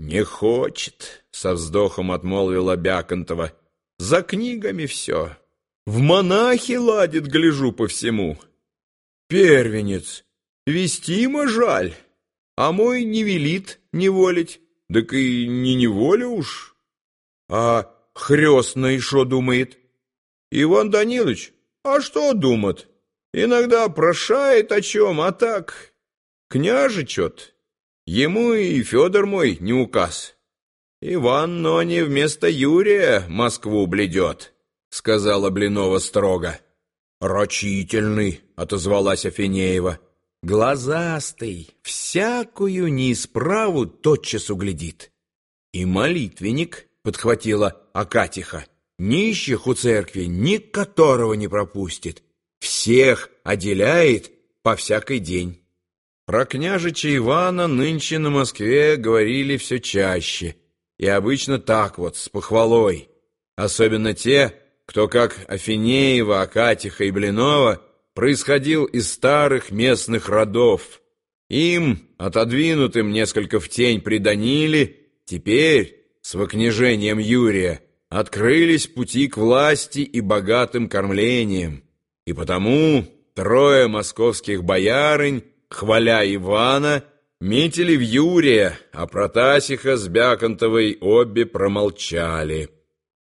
Не хочет, со вздохом отмолвила Бяконтова. За книгами все. В монахи ладит, гляжу по всему. Первенец, вестимо жаль, а мой не велит неволить, так и не неволю уж. А хрестный шо думает? Иван Данилович, а что думает? Иногда прошает о чем, а так... Княжичет, ему и Федор мой не указ. Иван, но не вместо Юрия Москву бледет, сказала Блинова строго. Рачительный, отозвалась Афинеева. Глазастый, всякую неисправу тотчас углядит. И молитвенник, подхватила Акатиха, нищих у церкви ни которого не пропустит, всех отделяет по всякий день. Про княжича Ивана нынче на Москве говорили все чаще, и обычно так вот, с похвалой. Особенно те, кто, как Афинеева, Акатиха и Блинова, происходил из старых местных родов. Им, отодвинутым несколько в тень при Даниле, теперь, с вокнижением Юрия, открылись пути к власти и богатым кормлениям. И потому трое московских боярынь хваля Ивана, метили в Юрия, а Протасиха с Бяконтовой обе промолчали.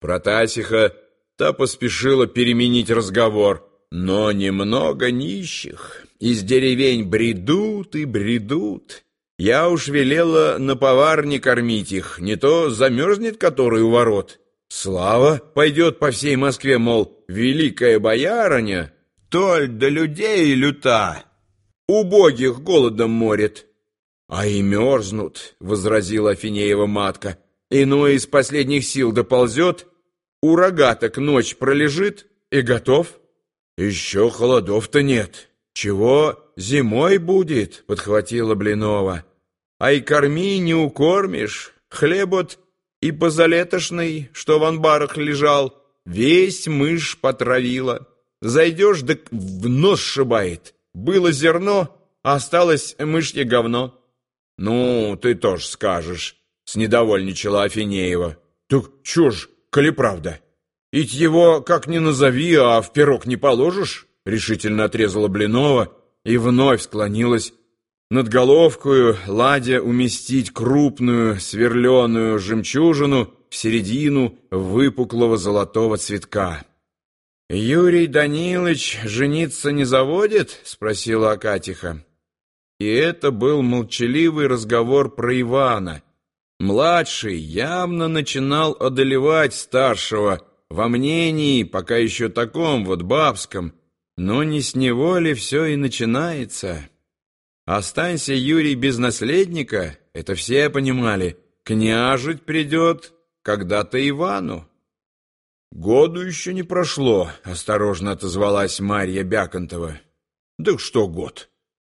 Протасиха та поспешила переменить разговор, но немного нищих из деревень бредут и бредут. Я уж велела на поварне кормить их, не то замерзнет который у ворот. Слава пойдет по всей Москве, мол, великая боярыня, толь до людей люта убогих голодом морит. — А и мерзнут, — возразила Афинеева матка. — Иной из последних сил доползет, у рогаток ночь пролежит и готов. — Еще холодов-то нет. Чего зимой будет, — подхватила Блинова. — А и корми не укормишь, хлеб вот и позалетошный, что в анбарах лежал, весь мышь потравила. Зайдешь, да в нос шибает. Было зерно, а осталось мышье говно. Ну, ты тоже скажешь, снедовольничала Афинеева. Так чё ж, коли правда? Ить его как ни назови, а в пирог не положишь? Решительно отрезала Блинова и вновь склонилась над головкою, ладя уместить крупную сверленую жемчужину в середину выпуклого золотого цветка. «Юрий Данилович жениться не заводит?» — спросила Акатиха. И это был молчаливый разговор про Ивана. Младший явно начинал одолевать старшего во мнении, пока еще таком вот бабском, но не с него ли все и начинается. Останься Юрий без наследника, это все понимали, княжить придет когда-то Ивану. «Году еще не прошло», — осторожно отозвалась Марья Бяконтова. «Да что год?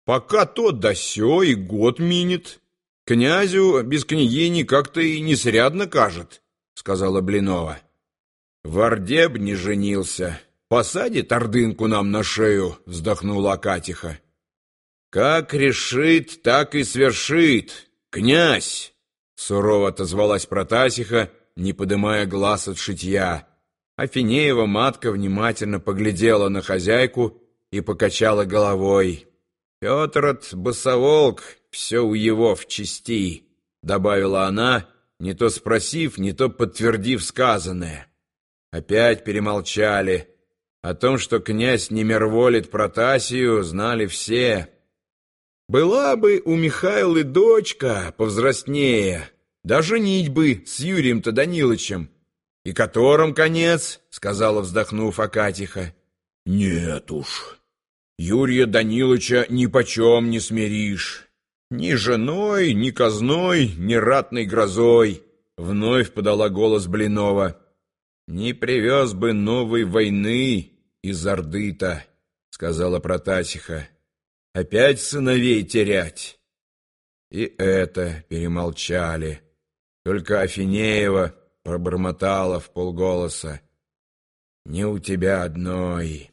Пока то да сё и год минет. Князю без княгини как-то и несрядно кажет», — сказала Блинова. «В Орде б не женился. Посадит ордынку нам на шею», — вздохнула Акатиха. «Как решит, так и свершит. Князь!» — сурово отозвалась Протасиха, не подымая глаз от шитья. Афинеева матка внимательно поглядела на хозяйку и покачала головой. «Петр от босоволк, все у его в чести», — добавила она, не то спросив, не то подтвердив сказанное. Опять перемолчали. О том, что князь не мерволит Протасию, знали все. Была бы у Михайлы дочка повзрастнее, даже нить бы с Юрием-то Данилычем, «И которым конец?» — сказала, вздохнув Акатиха. «Нет уж, Юрия Даниловича ни почем не смиришь. Ни женой, ни казной, ни ратной грозой!» — вновь подала голос Блинова. «Не привез бы новой войны из Орды-то», — сказала Протасиха. «Опять сыновей терять». И это перемолчали. Только Афинеева пробормотала в полголоса. «Не у тебя одной».